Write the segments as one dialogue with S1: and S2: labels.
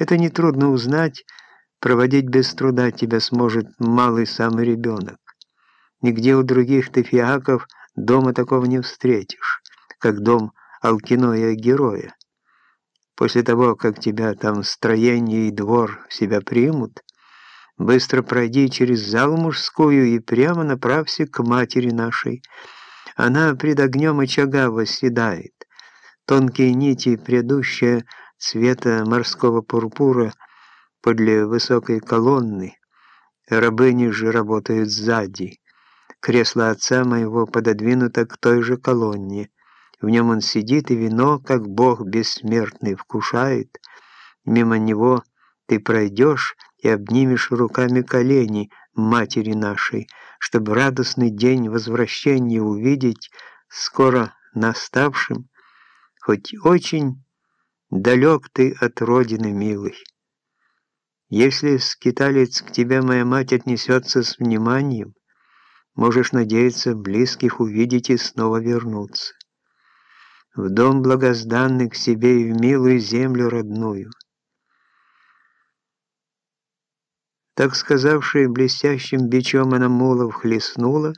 S1: Это нетрудно узнать, проводить без труда тебя сможет малый самый ребенок. Нигде у других ты дома такого не встретишь, как дом Алкиноя-героя. После того, как тебя там строение и двор в себя примут, быстро пройди через зал мужскую и прямо направься к матери нашей. Она пред огнем очага восседает. Тонкие нити, предыдущие цвета морского пурпура, подле высокой колонны. Рабыни же работают сзади. Кресло отца моего пододвинуто к той же колонне. В нем он сидит, и вино, как Бог бессмертный, вкушает. Мимо него ты пройдешь и обнимешь руками колени матери нашей, чтобы радостный день возвращения увидеть скоро наставшим, хоть очень далек ты от родины, милый. Если скиталец к тебе моя мать отнесется с вниманием, можешь надеяться близких увидеть и снова вернуться в дом благозданный к себе и в милую землю родную. Так сказавший, блестящим бичом она мулов хлестнула,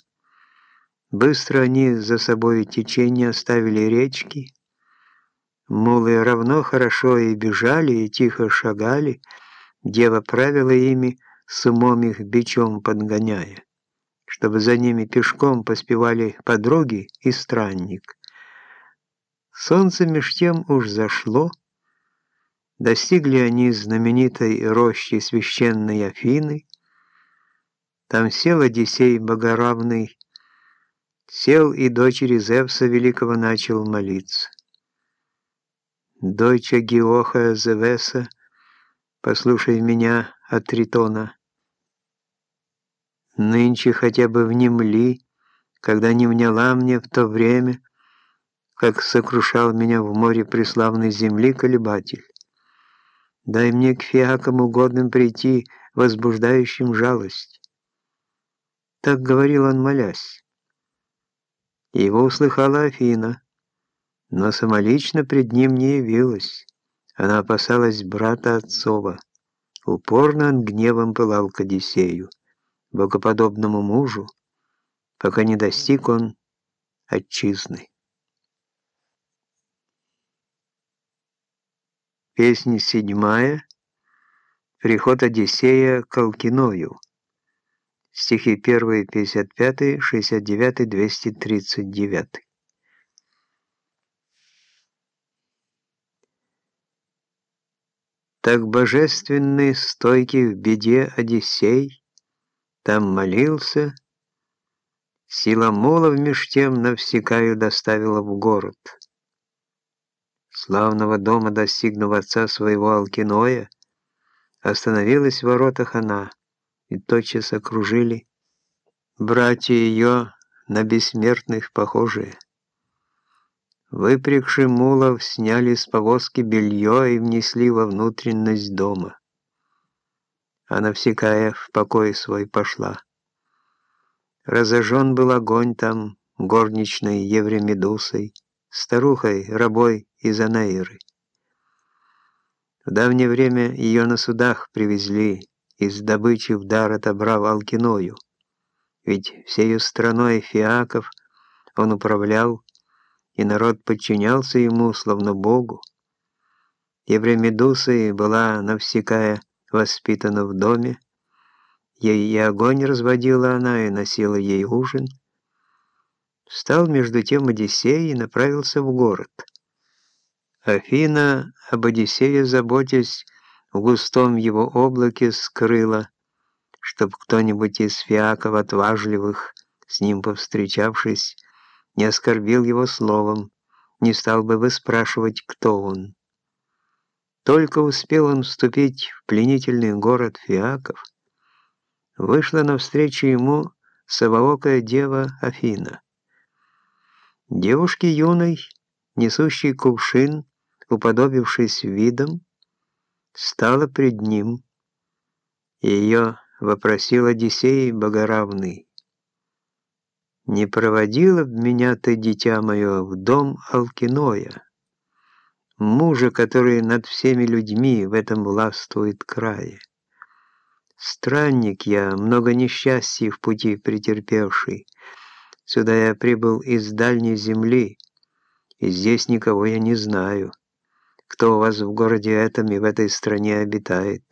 S1: быстро они за собой течение оставили речки, мулы равно хорошо и бежали, и тихо шагали, дева правила ими, с умом их бичом подгоняя, чтобы за ними пешком поспевали подруги и странник. Солнце меж тем уж зашло. Достигли они знаменитой рощи священной Афины. Там сел Одиссей Богоравный, сел и дочери Зевса Великого начал молиться. Доча Геоха Зевеса, послушай меня от Тритона. Нынче хотя бы внемли, когда не вняла мне в то время, как сокрушал меня в море преславной земли колебатель. Дай мне к фиакам угодным прийти, возбуждающим жалость. Так говорил он, молясь. Его услыхала Афина, но самолично пред ним не явилась. Она опасалась брата отцова. Упорно он гневом пылал к Одиссею, богоподобному мужу, пока не достиг он отчизны. Песня седьмая. Приход Одиссея к Алкиною. Стихи 1, 55, 69, 239. Так божественный, стойкий в беде Одиссей, там молился, сила молов меж тем навсекаю доставила в город. Славного дома достигнув отца своего Алкиноя, остановилась в воротах она, и тотчас окружили братья ее на бессмертных похожие. Выпрягши мулов, сняли с повозки белье и внесли во внутренность дома. А навсекая в покой свой пошла. Разожжен был огонь там горничной Евремедусой, старухой, рабой из Анаиры. В давнее время ее на судах привезли, из добычи в дар отобрав Алкиною, ведь всею страной фиаков он управлял, и народ подчинялся ему, словно Богу. Евремедусой была навсекая воспитана в доме, ей и огонь разводила она, и носила ей ужин. Встал между тем Одиссей и направился в город — Афина, об Одиссее заботясь, в густом его облаке скрыла, чтоб кто-нибудь из фиаков отважливых, с ним повстречавшись, не оскорбил его словом, не стал бы выспрашивать, кто он. Только успел он вступить в пленительный город фиаков, вышла навстречу ему совоокая дева Афина. Девушке юной, несущей кувшин, уподобившись видом, стала пред ним. Ее вопросил Одиссей Богоравный. «Не проводила б меня ты, дитя мое, в дом Алкиноя? мужа, который над всеми людьми в этом властвует крае. Странник я, много несчастий в пути претерпевший. Сюда я прибыл из дальней земли, и здесь никого я не знаю, кто у вас в городе этом и в этой стране обитает».